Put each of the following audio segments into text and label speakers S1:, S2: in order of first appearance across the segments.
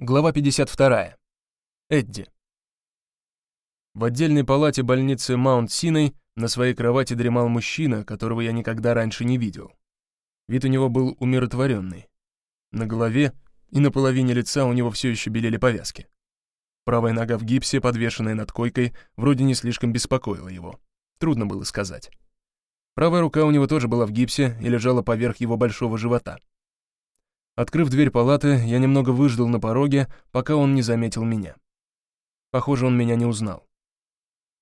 S1: Глава 52. Эдди. В отдельной палате больницы Маунт-Синой на своей кровати дремал мужчина, которого я никогда раньше не видел. Вид у него был умиротворенный. На голове и на половине лица у него все еще белели повязки. Правая нога в гипсе, подвешенная над койкой, вроде не слишком беспокоила его. Трудно было сказать. Правая рука у него тоже была в гипсе и лежала поверх его большого живота. Открыв дверь палаты, я немного выждал на пороге, пока он не заметил меня. Похоже, он меня не узнал.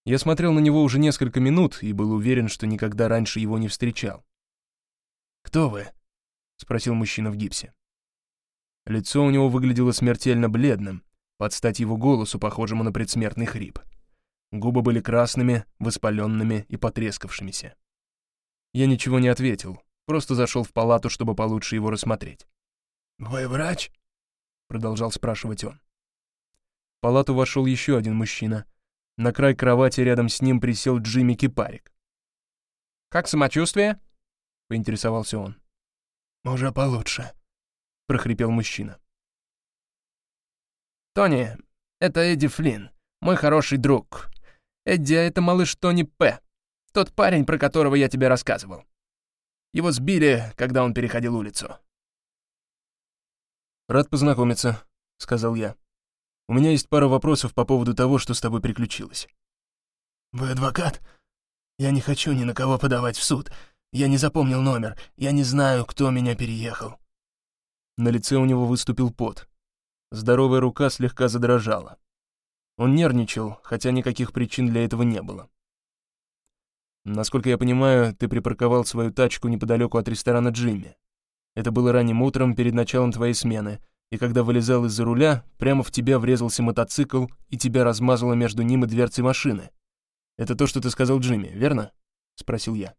S1: Я смотрел на него уже несколько минут и был уверен, что никогда раньше его не встречал. «Кто вы?» — спросил мужчина в гипсе. Лицо у него выглядело смертельно бледным, под стать его голосу, похожему на предсмертный хрип. Губы были красными, воспаленными и потрескавшимися. Я ничего не ответил, просто зашел в палату, чтобы получше его рассмотреть.
S2: «Вы врач?» — продолжал спрашивать он.
S1: В палату вошел еще один мужчина. На край кровати рядом с ним присел Джимми Кипарик.
S3: «Как самочувствие?»
S1: — поинтересовался он.
S2: «Уже получше», — прохрипел мужчина.
S3: «Тони, это Эдди Флинн, мой хороший друг. Эдди, а это малыш Тони П., тот парень, про которого я тебе рассказывал. Его сбили, когда он переходил улицу.
S1: «Рад познакомиться», — сказал я. «У меня есть пара вопросов по поводу того, что с тобой приключилось».
S2: «Вы адвокат? Я не хочу ни на кого подавать в суд. Я не запомнил номер. Я не знаю, кто меня переехал».
S1: На лице у него выступил пот. Здоровая рука слегка задрожала. Он нервничал, хотя никаких причин для этого не было. «Насколько я понимаю, ты припарковал свою тачку неподалеку от ресторана Джимми. Это было ранним утром перед началом твоей смены, и когда вылезал из-за руля, прямо в тебя врезался мотоцикл, и тебя размазало между ним и дверцей машины. Это то, что ты сказал Джимми, верно?» — спросил я.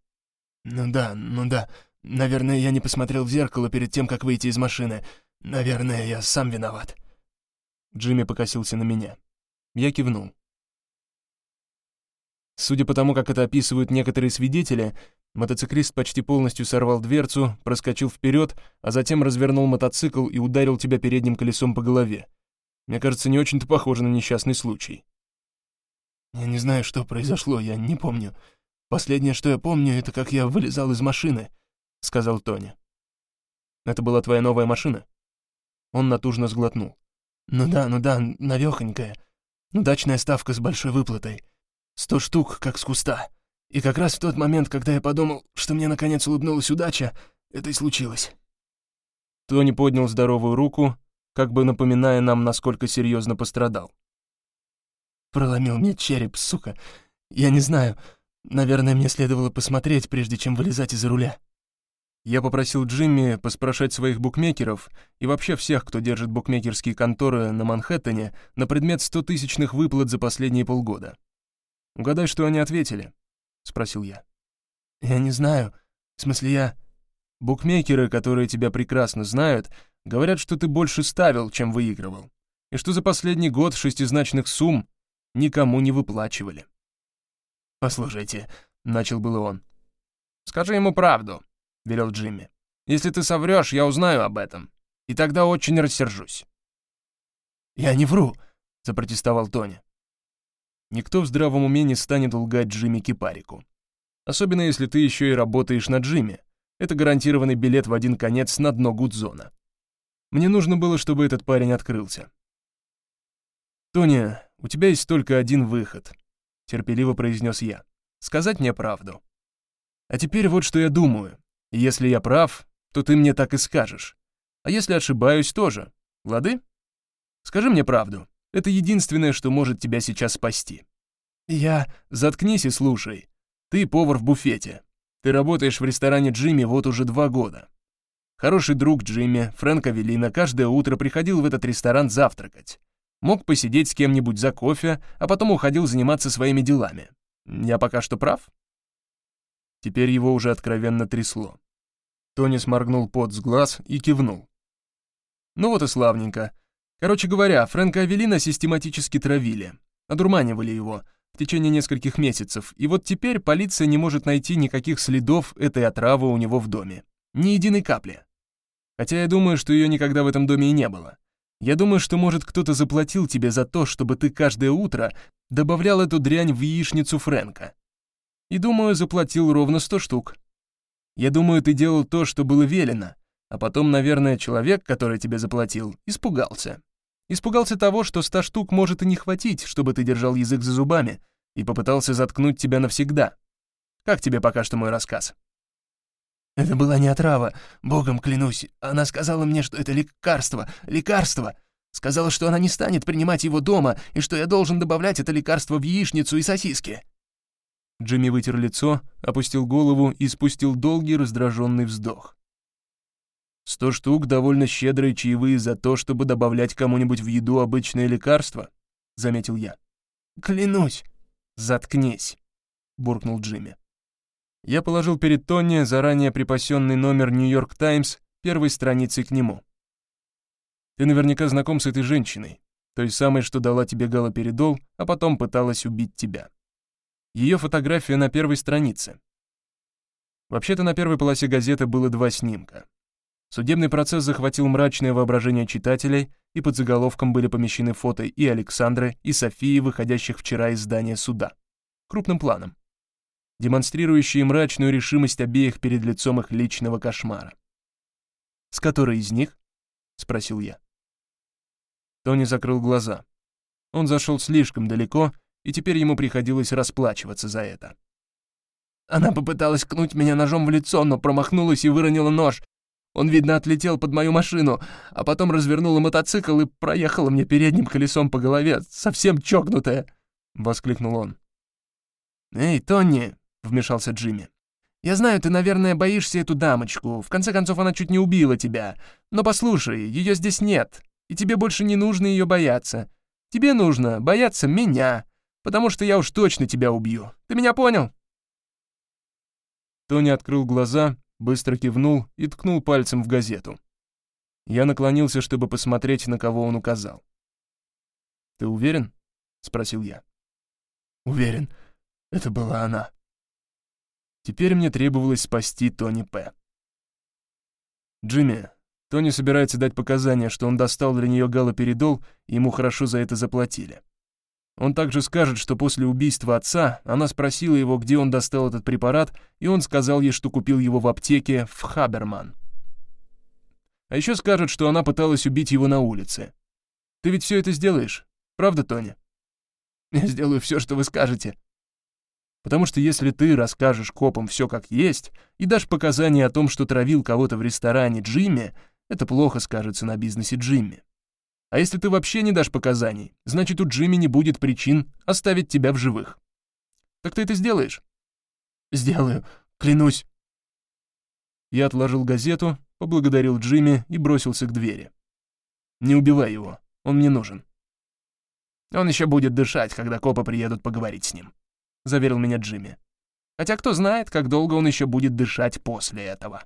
S2: «Ну да, ну да. Наверное, я не посмотрел в зеркало перед тем, как выйти из машины. Наверное, я сам виноват».
S1: Джимми покосился на меня. Я кивнул. Судя по тому, как это описывают некоторые свидетели, Мотоциклист почти полностью сорвал дверцу, проскочил вперед, а затем развернул мотоцикл и ударил тебя передним колесом по голове. Мне кажется, не очень-то похоже на несчастный случай.
S2: Я не знаю, что произошло, я не помню. Последнее, что я помню, это как я вылезал из машины, — сказал Тони.
S1: Это была твоя новая машина? Он натужно сглотнул.
S2: Ну да, ну да, навёхонькая. Удачная ставка с большой выплатой. Сто штук, как с куста. И как раз в тот момент, когда я подумал, что мне наконец улыбнулась удача, это и случилось.
S1: Тони поднял здоровую руку, как бы напоминая нам, насколько серьезно пострадал.
S2: Проломил мне череп, сука. Я не знаю. Наверное, мне следовало посмотреть, прежде чем вылезать из-за руля.
S1: Я попросил Джимми поспрашать своих букмекеров и вообще всех, кто держит букмекерские конторы на Манхэттене, на предмет 100-тысячных выплат за последние полгода. Угадай, что они ответили. — спросил я.
S2: «Я не знаю. В смысле, я...»
S1: «Букмекеры, которые тебя прекрасно знают, говорят, что ты больше ставил, чем выигрывал, и что за последний год шестизначных сумм никому не выплачивали».
S2: «Послушайте», — начал было он.
S3: «Скажи ему правду», — велел Джимми. «Если ты соврешь, я узнаю об этом, и тогда очень рассержусь».
S2: «Я не вру», — запротестовал Тони.
S1: Никто в здравом уме не станет лгать Джимми Кипарику. Особенно если ты еще и работаешь на Джимми. Это гарантированный билет в один конец на дно Гудзона. Мне нужно было, чтобы этот парень открылся. «Тони, у тебя есть только один выход», — терпеливо произнес я. «Сказать мне правду. А теперь вот что я думаю. Если я прав, то ты мне так и скажешь. А если ошибаюсь, тоже. Лады? Скажи мне правду. Это единственное, что может тебя сейчас спасти. Я... Заткнись и слушай. Ты повар в буфете. Ты работаешь в ресторане Джимми вот уже два года. Хороший друг Джимми, Фрэнк Авелина, каждое утро приходил в этот ресторан завтракать. Мог посидеть с кем-нибудь за кофе, а потом уходил заниматься своими делами. Я пока что прав? Теперь его уже откровенно трясло. Тони сморгнул пот с глаз и кивнул. Ну вот и славненько. Короче говоря, Фрэнка Авелина систематически травили, одурманивали его в течение нескольких месяцев, и вот теперь полиция не может найти никаких следов этой отравы у него в доме. Ни единой капли. Хотя я думаю, что ее никогда в этом доме и не было. Я думаю, что, может, кто-то заплатил тебе за то, чтобы ты каждое утро добавлял эту дрянь в яичницу Фрэнка. И думаю, заплатил ровно сто штук. Я думаю, ты делал то, что было велено, а потом, наверное, человек, который тебе заплатил, испугался. Испугался того, что ста штук может и не хватить, чтобы ты держал язык за зубами, и попытался заткнуть тебя навсегда. Как тебе пока что мой рассказ?»
S2: «Это была не отрава, богом клянусь. Она сказала мне, что это лекарство, лекарство. Сказала, что она не станет принимать его дома, и что я должен добавлять это лекарство в яичницу и сосиски».
S1: Джимми вытер лицо, опустил голову и спустил долгий раздраженный вздох. «Сто штук — довольно щедрые чаевые за то, чтобы добавлять кому-нибудь в еду обычное лекарство», — заметил я.
S2: «Клянусь».
S1: «Заткнись», — буркнул Джимми. Я положил перед Тони заранее припасенный номер «Нью-Йорк Таймс» первой страницей к нему. «Ты наверняка знаком с этой женщиной, той самой, что дала тебе галоперидол, а потом пыталась убить тебя. Ее фотография на первой странице. Вообще-то на первой полосе газеты было два снимка. Судебный процесс захватил мрачное воображение читателей, и под заголовком были помещены фото и Александры, и Софии, выходящих вчера из здания суда. Крупным планом демонстрирующие мрачную решимость обеих перед лицом их личного кошмара. «С которой из них?» — спросил я. Тони закрыл глаза. Он зашел слишком далеко, и теперь ему приходилось расплачиваться за это.
S2: Она попыталась кнуть меня ножом в лицо, но промахнулась и выронила нож. Он, видно, отлетел под мою машину, а потом развернула мотоцикл и проехала мне передним колесом по голове, совсем чокнутая, — воскликнул он. «Эй, Тони, вмешался Джимми. «Я знаю, ты, наверное, боишься эту дамочку. В конце концов, она чуть не убила тебя. Но послушай, ее здесь нет, и тебе больше не нужно ее бояться. Тебе нужно бояться меня, потому что я уж точно тебя убью. Ты меня понял?»
S1: Тони открыл глаза, быстро кивнул и ткнул пальцем в газету. Я наклонился, чтобы посмотреть, на кого он указал. «Ты уверен?» — спросил я.
S2: «Уверен, это была она».
S1: Теперь мне требовалось спасти Тони П. «Джимми, Тони собирается дать показания, что он достал для нее галоперидол, и ему хорошо за это заплатили. Он также скажет, что после убийства отца она спросила его, где он достал этот препарат, и он сказал ей, что купил его в аптеке в Хаберман. А еще скажет, что она пыталась убить его на улице. Ты ведь все это сделаешь, правда, Тони?
S2: Я сделаю все, что вы скажете,
S1: Потому что если ты расскажешь копам все как есть и дашь показания о том, что травил кого-то в ресторане Джимми, это плохо скажется на бизнесе Джимми. А если ты вообще не дашь показаний, значит, у Джимми не будет причин оставить тебя в живых. Так ты это сделаешь?
S2: Сделаю, клянусь.
S1: Я отложил газету, поблагодарил Джимми и бросился к двери. Не убивай его, он мне нужен.
S2: Он еще будет дышать, когда копы приедут поговорить с ним заверил меня Джимми. Хотя кто знает, как долго он еще будет дышать после этого.